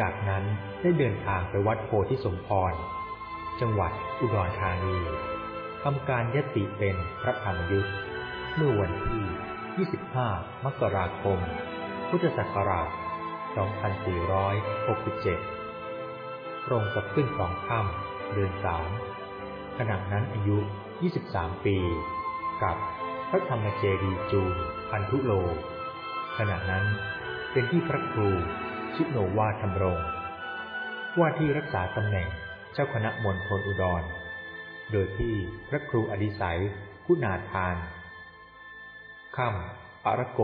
จากนั้นได้เดินทางไปวัดโพธิสมพร จังหวัดอุดรธานีทำการยติเป็นพระธรรมยุทธเมื่อวันที่ 25 มกราคม พุทธศักราช 2467 ตรงกับขึ้นสองค่ำเดือนสามขณะนั้นอายุ 23 ปี กับพระธรรมเจดีจูนพันธุโล ขณะนั้นเป็นที่พระครู ชิโนวาธรรมรงว่าที่รักษาตำแหน่งเจ้าคณะมณฑลอุดร โดยที่พระครูอดิสัยคุณาทานค่ำอารโก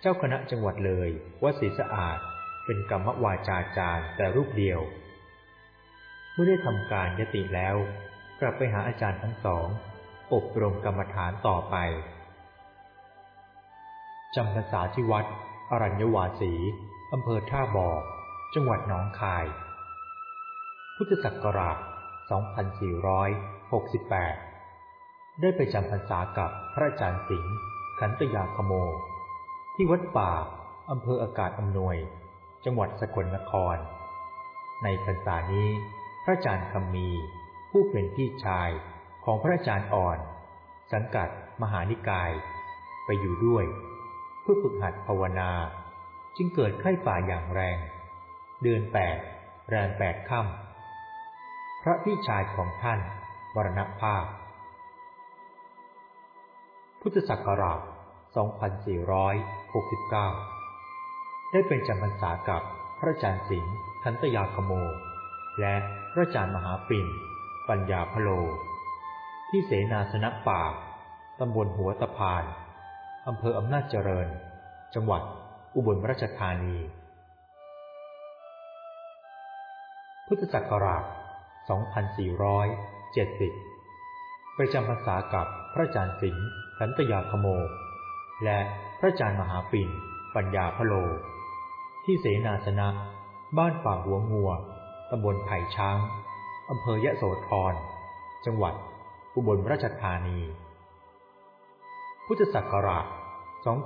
เจ้าคณะจังหวัดเลยวัดศรีสะอาด เป็นกรรมวาจาจารย์แต่รูปเดียว เมื่อได้ทำการยติแล้ว กลับไปหาอาจารย์ทั้งสอง อบรมกรรมฐานต่อไปจำพรรษาที่วัดอรัญญวาสี อำเภอท่าบ่อ จังหวัดหนองคาย พุทธศักราช 2468 ได้ไปจำพรรษากับพระอาจารย์สิงห์ขันตยาคโม ที่วัดป่าอำเภออากาศอำนวย จังหวัดสกลนคร ในพรรษานี้ พระอาจารย์คำมี ผู้เป็นพี่ชายของพระอาจารย์อ่อน สังกัดมหานิกาย ไปอยู่ด้วย เพื่อฝึกหัดภาวนา จึงเกิดไข้ป่าอย่างแรง เดือนแปดแรมแปดค่ำพระพี่ชายของท่านวรณภาพ พุทธศักราช 2469 ได้เป็นจำพรรษากับพระอาจารย์สิงห์ทันตยาคโม และพระอาจารย์มหาปิ่น ปัญญาพโล ที่เสนาสนะป่าตำบลหัวตะพาน อำเภออำนาจเจริญ จังหวัด อุบลราชธานี พุทธศักราช 2470ไปจำพรรษากับพระอาจารย์สิงห์ขันตยาคโม และพระอาจารย์มหาปิ่น ปัญญาพโล ที่เสนาสนะ บ้านป่าหัวงัวตำบลไผ่ช้างอำเภอยะโสธร จังหวัด อุบลราชธานี พุทธศักราช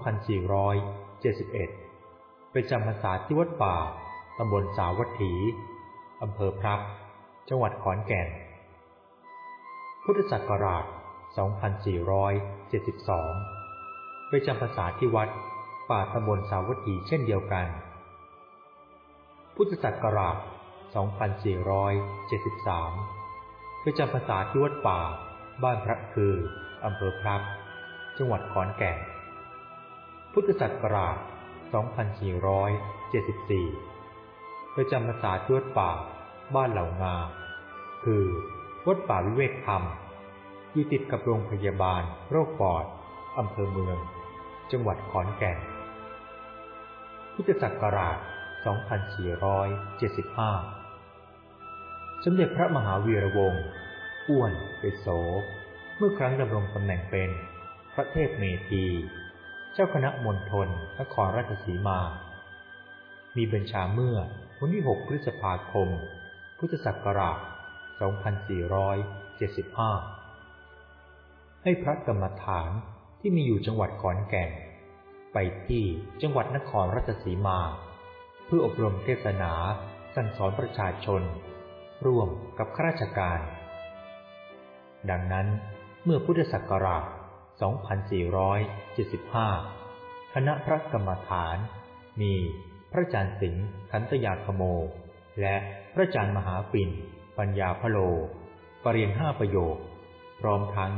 2400 71. ไปจำพรรษาที่วัดป่าตำบลสาวัตถีอำเภอพรับจังหวัดขอนแก่น พุทธศักราช 2472 ไปจำพรรษาที่วัดป่าตำบลสาวัตถีเช่นเดียวกัน พุทธศักราช 2473 ไปจำพรรษาที่วัดป่าบ้านพระคืออำเภอพรับ จังหวัดขอนแก่น พุทธศักราช 2474ไปจำพรรษาทวดป่า บ้านเหล่างา คือ วัดป่าวิเวกธรรม อยู่ติดกับโรงพยาบาล โรคปอด อำเภอเมือง จังหวัดขอนแก่น พุทธศักราช 2475 สมเด็จพระมหาวีระวงศ์ อ้วนเปโส เมื่อครั้งดำรงตำแหน่งเป็น พระเทพเมธี เจ้าคณะมณฑลนครราชสีมา มีบัญชาเมื่อวันที่ 6 พฤษภาคม พุทธศักราช 2475 ให้พระกรรมฐานที่มีอยู่จังหวัดขอนแก่น ไปที่จังหวัดนครราชสีมา เพื่ออบรมเทศนาสั่งสอนประชาชน ร่วมกับข้าราชการ ดังนั้นเมื่อพุทธศักราช 2475 คณะพระกรรมฐาน มีพระอาจารย์สิงห์ขันตยาคโม และพระอาจารย์มหาปิ่น ปัญญาพโล ปรริยนห้าประโยค พร้อมทั้ง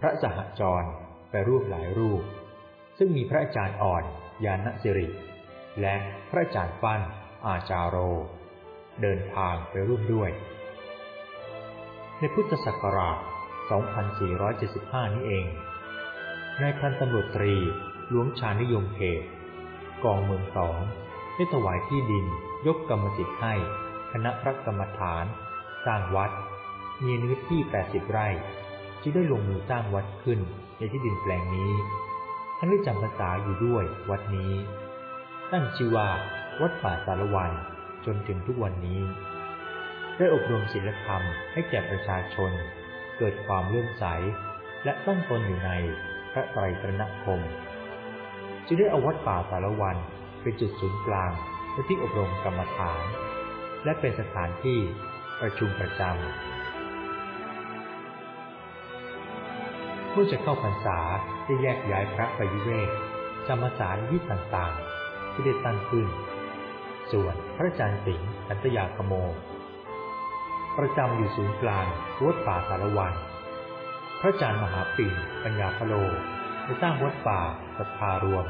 พระสหจรไปรูปหลายรูป ซึ่งมีพระอาจารย์อ่อนยานสิริ และพระอาจารย์ปั้นอาจารโร เดินทางไปร่วมด้วย ในพุทธศักราช 2475 นี้เอง นายพันตำรวจตรีหลวงชานิยมเขตกองเมืองสองได้ถวายที่ดินยกกรรมสิทธิ์ให้ คณะพระกรรมฐาน สร้างวัด มีเนื้อที่ 80 ไร่ จึงได้ลงมือสร้างวัดขึ้นในที่ดินแปลงนี้ ท่านได้จำพรรษาอยู่ด้วยวัดนี้ ตั้งชื่อว่าวัดป่าสารวันจนถึงทุกวันนี้ ได้อบรมศีลธรรมให้แก่ประชาชน เกิดความเลื่อมใส และตั้งตนอยู่ใน พระไตรตรณคมจึงได้เอาวัดป่าสารวันเป็นจุดศูนย์กลางและที่อบรมกรรมฐาน และเป็นสถานที่ประชุมประจำเมื่อจะเข้าพรรษาได้แยกย้ายพระไปวิเวกจำมสารยิต่างๆ ที่ได้ตั้งขึ้น ส่วนพระอาจารย์สิงห์ขันตยาคโม ประจำอยู่ศูนย์กลางวัดป่าสารวัน พระอาจารย์มหาปิ่นปัญญาพโลได้สร้างวัดป่าสัทธารวม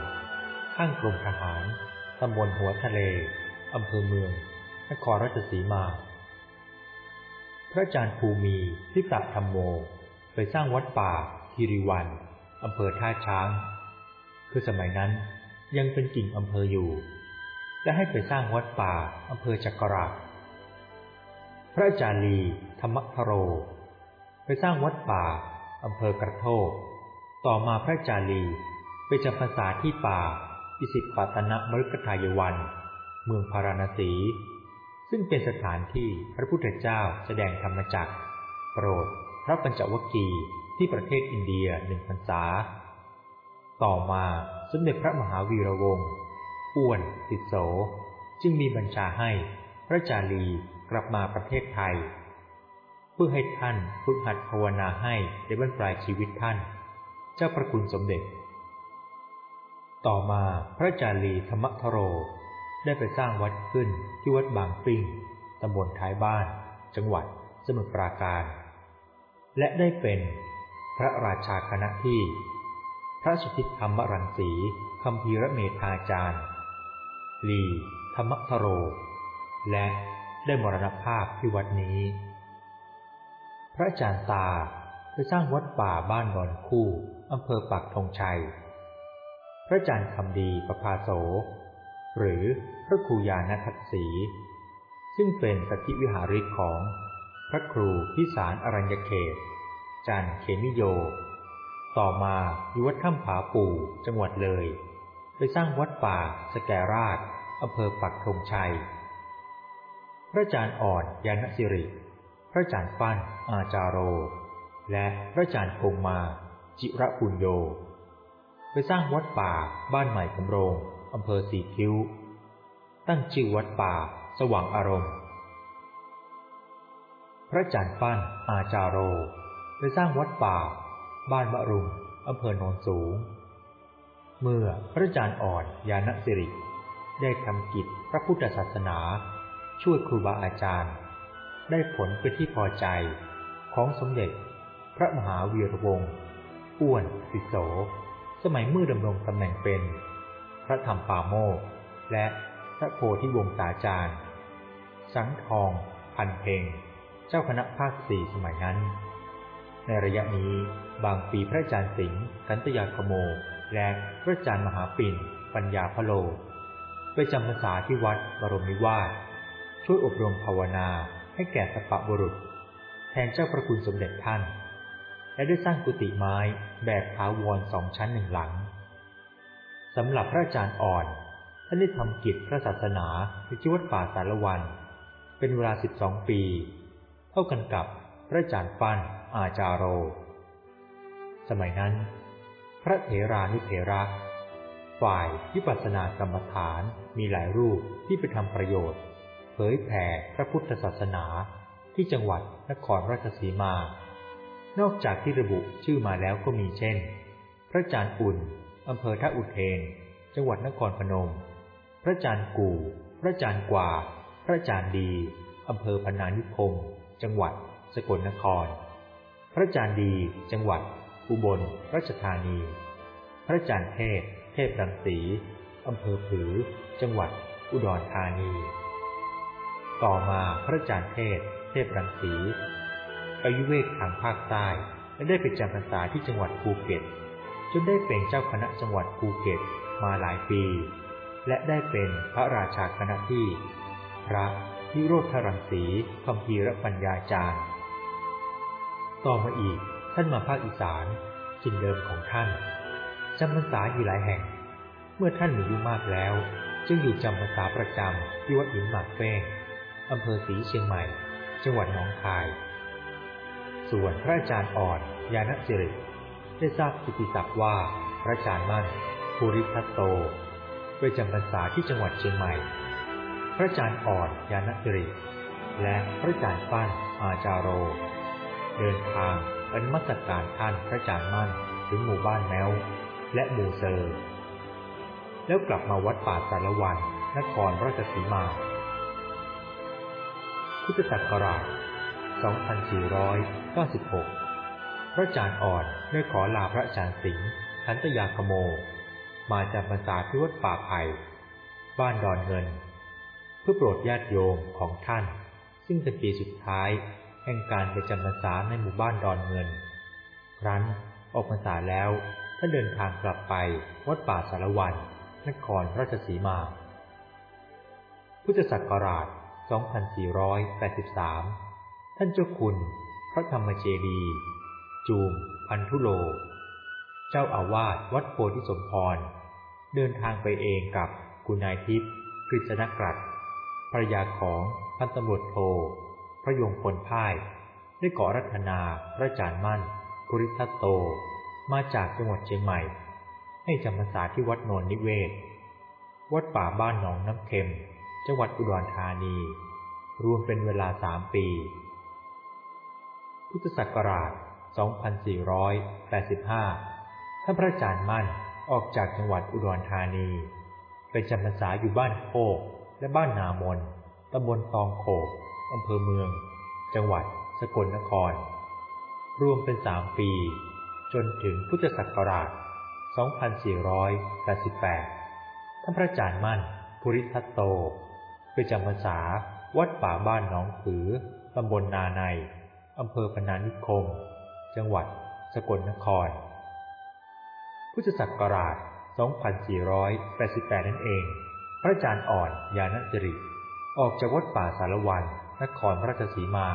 ข้างกรมทหารตำบลหัวทะเลอำเภอเมือง นครราชสีมา พระอาจารย์ภูมีทิตะธรรมโมไปสร้างวัดป่าคีรีวันอำเภอท่าช้าง คือสมัยนั้นยังเป็นกิ่งอำเภออยู่ และให้ไปสร้างวัดป่าอำเภอจักราพระอาจารย์ลีธรรมพโร ไปสร้างวัดป่า อำเภอกระโทก ต่อมาพระจารีไปจำพรรษาที่ป่าอิสิปตนะมฤคทายวัน เมืองพาราณสี ซึ่งเป็นสถานที่พระพุทธเจ้าแสดงธรรมจักร โปรดพระปัญจวคีที่ประเทศอินเดียหนึ่งพรรษา ต่อมาสมเด็จพระมหาวีระวงศ์อ้วนติดโส จึงมีบัญชาให้พระจารีกลับมาประเทศไทย พื่อให้ท่านฝึกหัดภาวนาให้ในบรรปลายชีวิตท่าน เจ้าประคุณสมเด็จ ต่อมาพระจารีธรรมทโร ได้ไปสร้างวัดขึ้นที่วัดบางปิ้งตำบลท้ายบ้าน จังหวัดสมุทรปราการ และได้เป็นพระราชาคณะที่ พระสุทิธรรมรังสีคำพีระเมธาจารย์ลีธรรมทโร และได้มรณภาพที่วัดนี้ พระอาจารย์ตาไปสร้างวัดป่าบ้านนอนคู่อำเภอปักธงชัย พระอาจารย์คำดีประภาโส หรือพระครูยานทัตสี ซึ่งเป็นสถิวิหาริกของพระครูพิสารอรัญญเขต จันเขมิโย ต่อมาอยู่วัดถ้ำผาปู่จังหวัดเลย ไปสร้างวัดป่าสแกราชอำเภอปักธงชัย พระอาจารย์อ่อนยานสิริ พระอาจารย์ฟั่นอาจารโร และพระอาจารย์คงมา จิระปุญโย ไปสร้างวัดป่าบ้านใหม่สำโรงอำเภอสีคิ้ว ตั้งชื่อวัดป่า สว่างอารมณ์ พระอาจารย์ฟั่นอาจารโร ไปสร้างวัดป่า บ้านมะรุงอำเภอโนนสูง เมื่อพระอาจารย์อ่อนยานสิริได้ทำกิจพระพุทธศาสนา ช่วยครูบาอาจารย์ ได้ผลเป็นที่พอใจ ของสมเด็จ พระมหาวีรวงศ์อ้วนสิโส สมัยเมื่อดำรงตำแหน่งเป็น พระธรรมปาโมกและพระโพธิวงศาจารย์ สังทอง พันเพงเจ้าคณะภาคสี่สมัยนั้น ในระยะนี้บางปีพระอาจารย์สิงห์กันตยาคโม และพระอาจารย์มหาปิ่น ปัญญาพโล ไปจำพรรษาที่วัดบรมนิวาสช่วยอบรมภาวนา ให้แก่สปะบุรุษ แทนเจ้าประคุณสมเด็จท่าน และได้สร้างกุฏิไม้แบบถาวรสองชั้นหนึ่งหลังสำหรับพระอาจารย์อ่อนท่านได้ทำกิจพระศาสนาที่วัดป่าสารวัน เป็นเวลาสิบสองปี เท่ากันกับพระอาจารย์ฟันอาจารโร สมัยนั้น พระเถรานุเถระฝ่ายวิปัสสนากรรมฐานมีหลายรูปที่ไปทำประโยชน์ เผยแผ่พระพุทธศาสนาที่จังหวัดนครราชสีมา นอกจากที่ระบุชื่อมาแล้วก็มีเช่น พระอาจารย์อุ่นอำเภอท่าอุเทน จังหวัดนครพนม พระอาจารย์กู่ พระอาจารย์กว่า พระอาจารย์ดีอำเภอพนานิคม จังหวัดสกลนคร พระอาจารย์ดี จังหวัด อุบลราชธานี พระอาจารย์เทพ เทพรังสีอำเภอผือ จังหวัด อุดรธานี ต่อมาพระอาจารย์เทพเทพรังสีอายุเวกทางภาคใต้และได้ไปจำพรรษาที่จังหวัดภูเก็ต จนได้เป็นเจ้าคณะจังหวัดภูเก็ตมาหลายปี และได้เป็นพระราชาคณะที่ พระนิโรธรังสีคำพีรปัญญาจารย์ ต่อมาอีกท่านมาภาคอีสานจินเดิมของท่านจำพรรษาอยู่หลายแห่ง เมื่อท่านมีอายุมากแล้ว จึงอยู่จำพรรษาประจำที่วัดหินหมากเฟ้ง อำเภอศรีเชียงใหม่ จังหวัดหนองคาย ส่วนพระอาจารย์อ่อน ยานสิริ ได้ทราบกิติศักดิ์ว่าพระอาจารย์มั่นภูริทัตโตไปจำพรรษาที่จังหวัดเชียงใหม่ พระอาจารย์อ่อน ยานสิริ และพระอาจารย์ปั้นอาจารโร เดินทางเป็นมัสการท่านพระอาจารย์มั่นถึงหมู่บ้านแมวและหมู่เซอร์แล้วกลับมาวัดป่าสารวัน นครราชสีมา พุทธศักราช 2496 พระอาจารย์อ่อนได้ขอลาพระอาจารย์สิงห์ขันตยาคโม มาจำพรรษาที่วัดป่าไผ่บ้านดอนเงิน เพื่อโปรดญาติโยมของท่าน ซึ่งเป็นปีสุดท้ายแห่งการไปจำพรรษาในหมู่บ้านดอนเงิน ครั้นออกพรรษาแล้วท่านเดินทางกลับไปวัดป่าสารวันนครราชสีมา พุทธศักราช 2483 ท่านเจ้าคุณ พระธรรมเจดีย์จูม พันธุโล เจ้าอาวาสวัดโพธิสมพร เดินทางไปเองกับคุณนายทิพย์กฤษณกรัตภรยาของพันตำรวจโท พระยงพลพ่าย ได้ขอรัตนาพระจารย์มั่นภูริทัตโต มาจากจังหวัดเชียงใหม่ ให้จำพรรษาที่วัดโนนนิเวศ วัดป่าบ้านหนองน้ำเค็ม จังหวัดอุดรธานี รวมเป็นเวลาสามปี พุทธศักราช 2485 ท่านพระอาจารย์มั่นออกจากจังหวัดอุดรธานี ไปจำพรรษาอยู่บ้านโคกและบ้านนามนตำบลตองโขกอำเภอเมือง จังหวัดสกลนคร รวมเป็นสามปี จนถึงพุทธศักราช 2488 ท่านพระอาจารย์มั่น ภูริทัตโต ไปจำพรรษาวัดป่าบ้านหนองผือตำบลนาในอำเภอพนานิคม จังหวัด สกลนคร พุทธศักราช 2488 นั่นเอง พระอาจารย์อ่อนยานสิริ ออกจากวัดป่าสารวันนครราชสีมา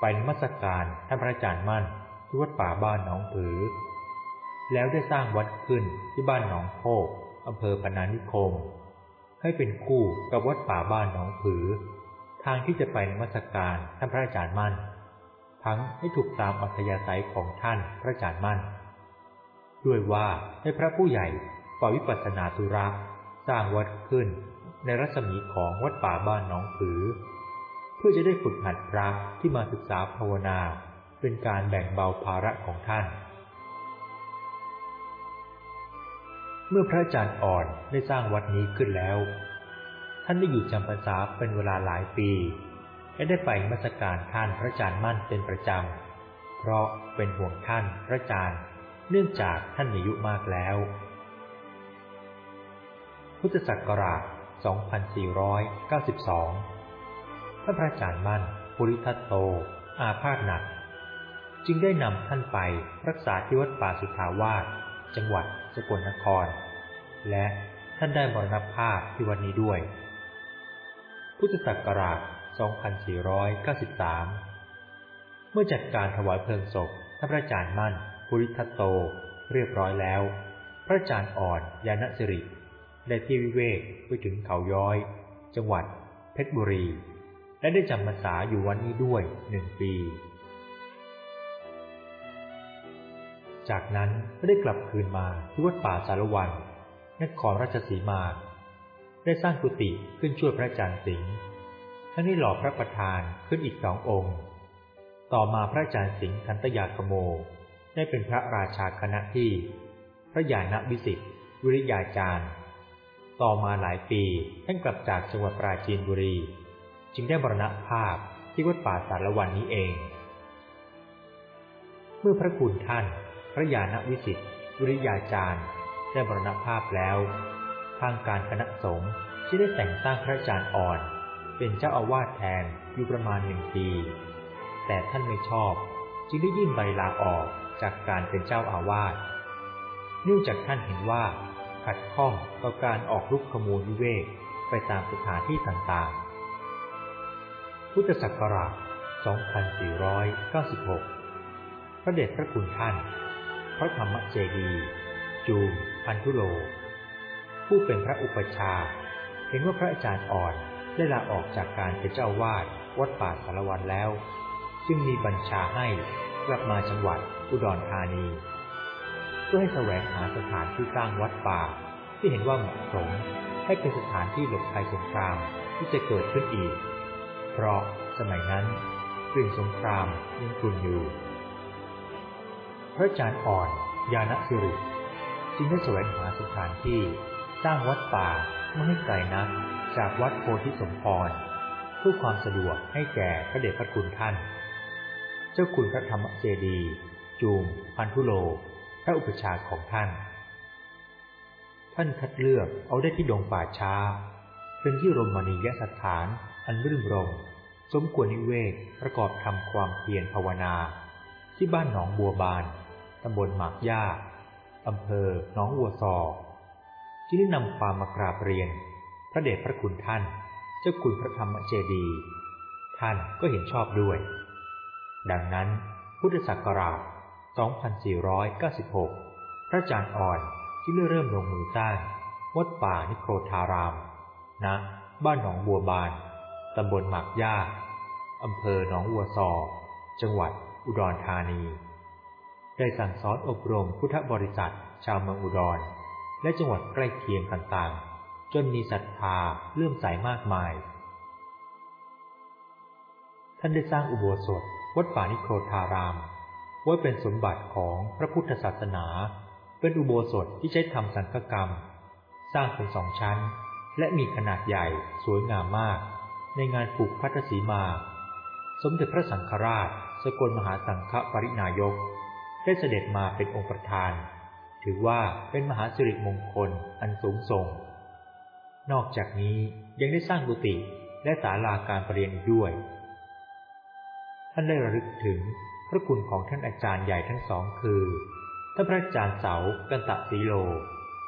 ไปนมัสการท่านพระอาจารย์มั่นที่วัดป่าบ้านหนองผือ แล้วได้สร้างวัดขึ้นที่บ้านหนองโคกอำเภอพนานิคม ให้เป็นคู่กับวัดป่าบ้านหนองผือ ทางที่จะไปนมัสการท่านพระอาจารย์มั่น ทั้งให้ถูกตามอัธยาศัยของท่านพระอาจารย์มั่น ด้วยว่าให้พระผู้ใหญ่ปวิปัสสนาธุระสร้างวัดขึ้นในรัศมีของวัดป่าบ้านหนองผือ เพื่อจะได้ฝึกหัดพระที่มาศึกษาภาวนา เป็นการแบ่งเบาภาระของท่าน เมื่อพระอาจารย์อ่อนได้สร้างวัดนี้ขึ้นแล้ว ท่านได้อยู่จำพรรษาเป็นเวลาหลายปี และได้ไปมัสการท่านพระอาจารย์มั่นเป็นประจำ เพราะเป็นห่วงท่านพระอาจารย์ เนื่องจากท่านมีอายุมากแล้ว พุทธศักราช 2492 ท่านพระอาจารย์มั่นภูริทัตโต อาพาธหนัก จึงได้นำท่านไปรักษาที่วัดป่าสุทาวาส จังหวัดสกลนคร และท่านได้มรณภาพที่วันนี้ด้วย พุทธศักราช 2493 เมื่อจัดการถวายเพลิงศพท่านพระอาจารย์มั่นภูริทัตโตเรียบร้อยแล้ว พระอาจารย์อ่อนยานสิริได้ที่วิเวกไปถึงเขาย้อย จังหวัดเพชรบุรี และได้จำพรรษาอยู่วันนี้ด้วยหนึ่งปี จากนั้นก็ได้กลับคืนมาที่วัดป่าสารวันนครราชสีมา ได้สร้างกุฏิขึ้นช่วยพระอาจารย์สิงห์ทั้งนี้หล่อพระประธานขึ้นอีกสององค์ ต่อมาพระอาจารย์สิงห์คันตยาคโม ได้เป็นพระราชาคณะที่ พระญาณวิสิทธิวิริยาจารย์ ต่อมาหลายปีท่านกลับจากจังหวัดปราจีนบุรี จึงได้บรณภาพที่วัดป่าสารวันนี้เอง เมื่อพระคุณท่าน ระญาณวิสิทธิวิริยาจารย์ได้บรณภาพแล้ว ทางการคณะสงฆ์ที่ได้แต่งตั้งพระอาจารย์อ่อน เป็นเจ้าอาวาสแทนอยู่ประมาณหนึ่งปี แต่ท่านไม่ชอบ จึงได้ยื่นใบลาออกจากการเป็นเจ้าอาวาสเนื่องจากท่านเห็นว่า ขัดข้องต่อการออกลุกขมูลวิเวกไปตามสถานที่ต่างๆ พุทธศักราช 2496 พระเดชพระคุณท่าน พระธรรมเจดีย์จูมพันธุโล ผู้เป็นพระอุปชาเห็นว่าพระอาจารย์อ่อนได้ลาออกจากการเป็นเจ้าวาดวัดป่าสารวันแล้ว จึงมีบัญชาให้กลับมาจังหวัดอุดรธานีเพื่อให้แสวงหาสถานที่สร้างวัดป่า ที่เห็นว่าเหมาะสมให้เป็นสถานที่หลบภัยสงครามที่จะเกิดขึ้นอีก เพราะสมัยนั้นกลิ่นสงครามยังกลุ่นอยู่ พระอาจารย์อ่อนยานสิริจึงได้แสวงหาสถานที่สร้างวัดป่าไม่ให้ไกลนักจากวัดโพธิสมพรเพื่อความสะดวกให้แก่พระเดชพระคุณท่าน เจ้าคุณพระธรรมเจดี จูมพันธุโล พระอุปชาของท่าน ท่านคัดเลือกเอาได้ที่ดงป่าช้า เป็นที่รมณียสถาน อันรื่นรม สมควรนิเวศประกอบทำความเพียรภาวนา ที่บ้านหนองบัวบานำบลหมากย่าอำเภอหนองวัวซอจึงได้นำความมากราบเรียน พระเดชพระคุณท่าน เจ้าคุณพระธรรมเจดี ท่านก็เห็นชอบด้วย ดังนั้นพุทธศักราช 2496 พระอาจารย์อ่อนที่เริ่มลงมือสร้างวัดป่านิโครธารามณบ้านหนองบัวบาน ตำบลหมากย่าอำเภอหนองวัวซอ จังหวัดอุดรธานี ได้สั่งสอนอบรมพุทธบริษัท ชาวเมืองอุดร และจังหวัดใกล้เคียงต่างๆ จนมีศรัทธาเลื่อมใสมากมาย ท่านได้สร้างอุโบสถ วัดป่านิโครธาราม ไว้เป็นสมบัติของพระพุทธศาสนา เป็นอุโบสถที่ใช้ทำสังฆกรรม สร้างเป็นสองชั้น และมีขนาดใหญ่สวยงามมาก ในงานปลูกพัทสีมา สมเด็จพระสังฆราช สกลมหาสังฆปรินายก ได้เสด็จมาเป็นองค์ประธาน ถือว่าเป็นมหาสิริมงคลอันสูงส่ง นอกจากนี้ยังได้สร้างกุฏิและศาลาการประเรียนด้วย ท่านได้ระลึกถึงพระคุณของท่านอาจารย์ใหญ่ทั้งสองคือท่านพระอาจารย์เสากันตะสีโล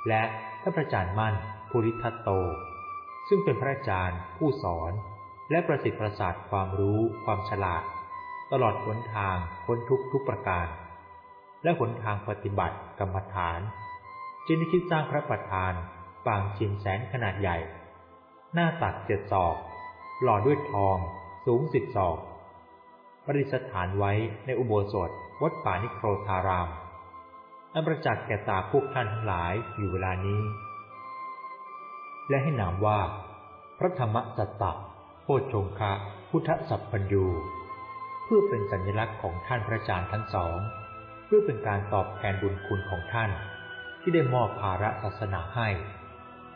และท่านพระอาจารย์มั่นภูริทัตโต ซึ่งเป็นพระอาจารย์ผู้สอน และประสิทธิ์ประสาทความรู้ความฉลาด ตลอดหนทางพ้นทุกทุกประการ และหนทางปฏิบัติกรรมฐาน จึงได้คิดสร้างพระประธาน ปางชินแสนขนาดใหญ่ หน้าตัดเจ็ดศอก หล่อด้วยทอง สูงสิบศอกประดิษฐานไว้ในอุโบสถวัดป่านิโครธารามอันประจักษ์แก่ตาพวกท่านทั้งหลายอยู่เวลานี้ และให้นามว่า พระธรรมสัตตะโพชงคะพุทธสัพพัญญูเพื่อเป็นสัญลักษณ์ของท่านพระอาจารย์ทั้งสอง เพื่อเป็นการตอบแทนบุญคุณของท่าน ที่ได้มอบภาระศาสนาให้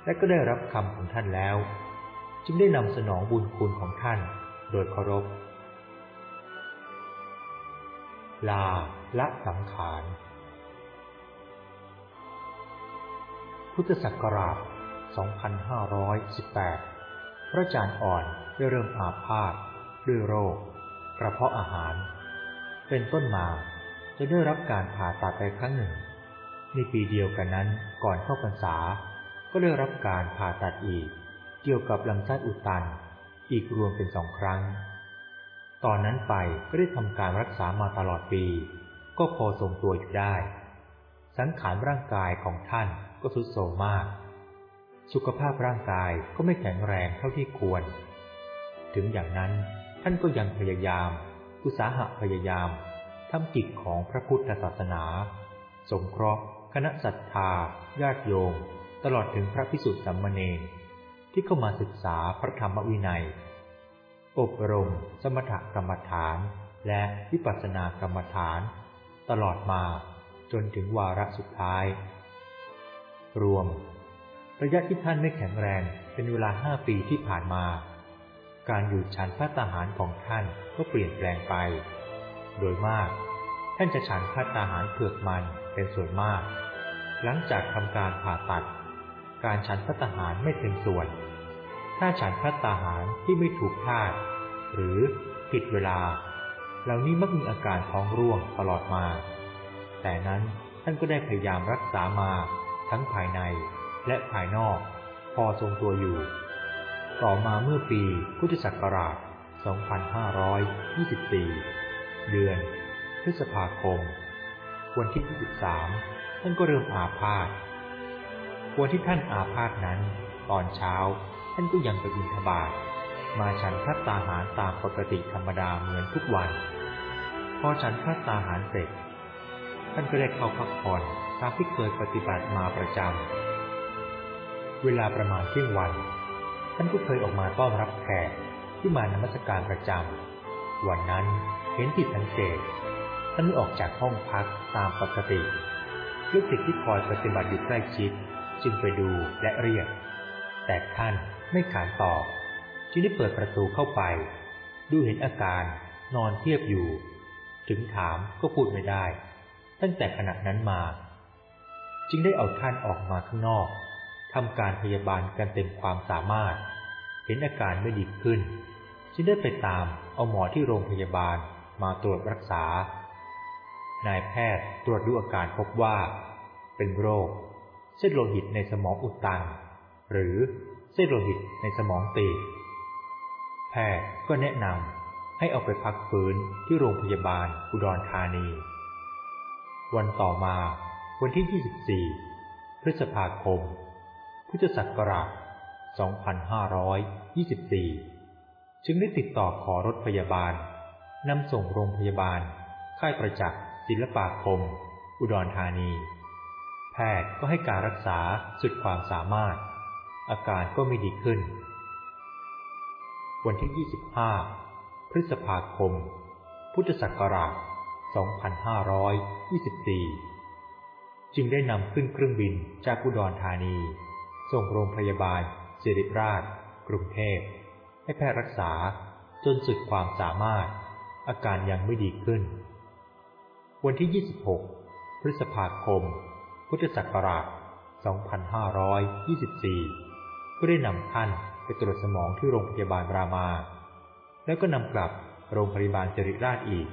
และก็ได้รับคำของท่านแล้ว จึงได้นำสนองบุญคุณของท่านโดยเคารพ ลาละสังขารพุทธศักราช 2518 พระอาจารย์อ่อนได้เริ่มอาพาธด้วยโรค กระเพาะอาหาร เป็นต้นมา จะได้รับการผ่าตัดไปครั้งหนึ่ง ในปีเดียวกันนั้นก่อนเข้าพรรษา ก็ได้รับการผ่าตัดอีก เกี่ยวกับลำไส้อุดตัน อีกรวมเป็นสองครั้ง ตอนนั้นไปก็ได้ทำการรักษามาตลอดปี ก็พอทรงตัวอยู่ได้ สังขารร่างกายของท่านก็ทรุดโทรมมาก สุขภาพร่างกายก็ไม่แข็งแรงเท่าที่ควร ถึงอย่างนั้นท่านก็ยังพยายามอุตสาหะพยายาม ทำกิจของพระพุทธศาสนา สงเคราะห์คณะศรัทธาญาติโยม ตลอดถึงพระพิสุทธิสัมมเนรที่เข้ามาศึกษาพระธรรมวินัย อบรม สมถกรรมฐาน และวิปัสสนากรรมฐาน ตลอดมาจนถึงวาระสุดท้าย รวม ระยะที่ท่านไม่แข็งแรงเป็นเวลาห้าปีที่ผ่านมา การอยู่ฉันพระตาหารของท่านก็เปลี่ยนแปลงไป โดยมากานจะฉันพระตาหารเผือกมันเป็นส่วนมาก หลังจากทำการผ่าตัด การฉันพระตาหารไม่เป็นส่วน ถ้าฉันพระตาหารที่ไม่ถูกท่าหรือผิดเวลา เหล่านี้มักมีอาการท้องร่วงตลอดมา แต่นั้นท่านก็ได้พยายามรักษามาทั้งภายในและภายนอก พอทรงตัวอยู่ ต่อมาเมื่อปีพุทธศักราช 2524 เดือน พฤษภาคม วันที่ 23 ท่านก็เริ่มอาพาธ วันที่ท่านอาพาธนั้น ตอนเช้า ท่านก็ยังไปบิณฑบาต มาฉันพัตตาหารตามปกติธรรมดาเหมือนทุกวัน พอฉันพัตตาหารเสร็จ ท่านก็ได้เข้าพักผ่อนตามที่เคยปฏิบัติมาประจำ เวลาประมาณเที่ยงวัน ท่านานก็เคยออกมาต้อนรับแขกที่มานมัสการประจำ วันนั้นเห็นผิดสังเกต ท่านไม่ออกจากห้องพักตามปกติลูกศิษย์ที่คอยปฏิบัติอยู่ใกล้ชิด จึงไปดูและเรียก แต่ท่านไม่ขานตอบจึงได้เปิดประตูเข้าไป ดูเห็นอาการนอนเทียบอยู่ ถึงถามก็พูดไม่ได้ ตั้งแต่ขณะนั้นมา จึงได้เอาท่านออกมาข้างนอกทำการพยาบาลกันเต็มความสามารถ เห็นอาการไม่ดีขึ้น จึงได้ไปตามเอาหมอที่โรงพยาบาลมาตรวจรักษา นายแพทย์ตรวจดูอาการพบว่า เป็นโรค เส้นโลหิตในสมองอุดตัน หรือเส้นโลหิตในสมองตีบแพทย์ก็แนะนำให้เอาไปพักฟื้นที่โรงพยาบาลอุดรธานี วันต่อมาวันที่ 24 พฤษภาคม พุทธศักราช 2524 จึงได้ติดต่อขอรถพยาบาลนำส่งโรงพยาบาลค่ายประจักษ์ ศิลปาคม อุดรธานี แพทย์ก็ให้การรักษาสุดความสามารถ อาการก็ไม่ดีขึ้น วันที่ 25 พฤษภาคม พุทธศักราช 2524 จึงได้นำขึ้นเครื่องบินจากอุดรธานี ส่งโรงพยาบาลสิริราช กรุงเทพ ให้แพทย์รักษาจนสุดความสามารถ อาการยังไม่ดีขึ้น วันที่ 26 พฤษภาคม พุทธศักราช 2524ก็ได้นำท่านไปตรวจสมองที่โรงพยาบาลรามา แล้วก็นำกลับโรงพยาบาลจริราชอีก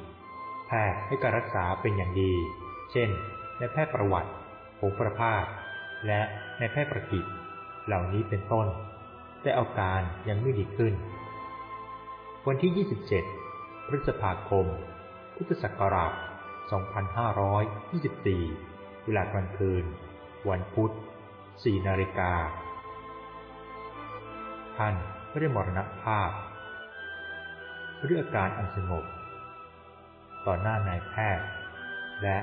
แพทย์ให้การรักษาเป็นอย่างดี เช่นในแพทย์ประวัติผงประพาสและในแพทย์ประกิจเหล่านี้เป็นต้น แต่อาการยังไม่ดีขึ้น วันที่ 27 พฤษภาคม พุทธศักราช 2524 เวลากลางคืน วันพุธ 4 นาฬิกา ท่านไม่ได้มรณภาพด้วยอาการอันสงบ ต่อหน้านายแพทย์ และ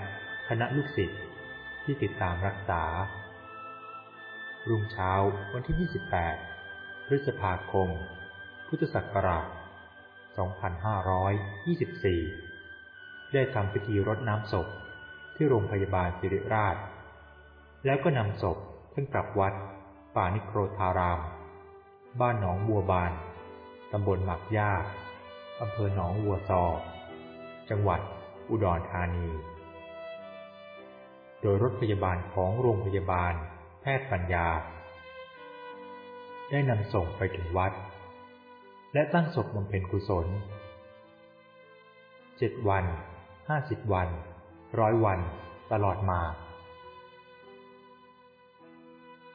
คณะลูกศิษย์ที่ติดตามรักษา รุ่งเช้าวันที่ 28 พฤษภาคม พุทธศักราช 2524 ได้ทำพิธีรดน้ำศพที่โรงพยาบาลสิริราช แล้วก็นำศพขึ้นกลับวัด ป่านิโครธาราม บ้านหนองบัวบาน ตำบลหมักย่าอำเภอหนองวัวซอ จังหวัดอุดรธานี โดยรถพยาบาลของโรงพยาบาลแพทย์ปัญญา ได้นำส่งไปถึงวัด และตั้งศพบำเพ็ญกุศลเจ็ดวัน ห้าสิบวัน ร้อยวัน ตลอดมา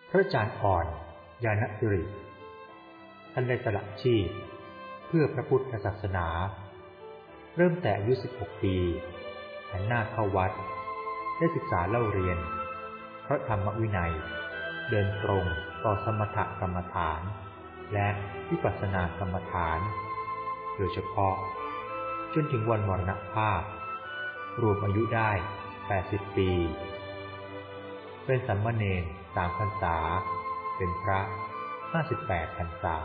พระอาจารย์อ่อนยานสิริท่านได้สละชีพ เพื่อพระพุทธศาสนา เริ่มแต่อายุ 16 ปีหันหน้าเข้าวัด ได้ศึกษาเล่าเรียน พระธรรมวินัย เดินตรงต่อสมถกรรมฐาน และวิปัสสนากรรมฐาน โดยเฉพาะ จนถึงวันมรณภาพ รวมอายุได้ 80 ปี เป็นสัมมาเนรสามพรรษา เป็นพระ 58 พรรษา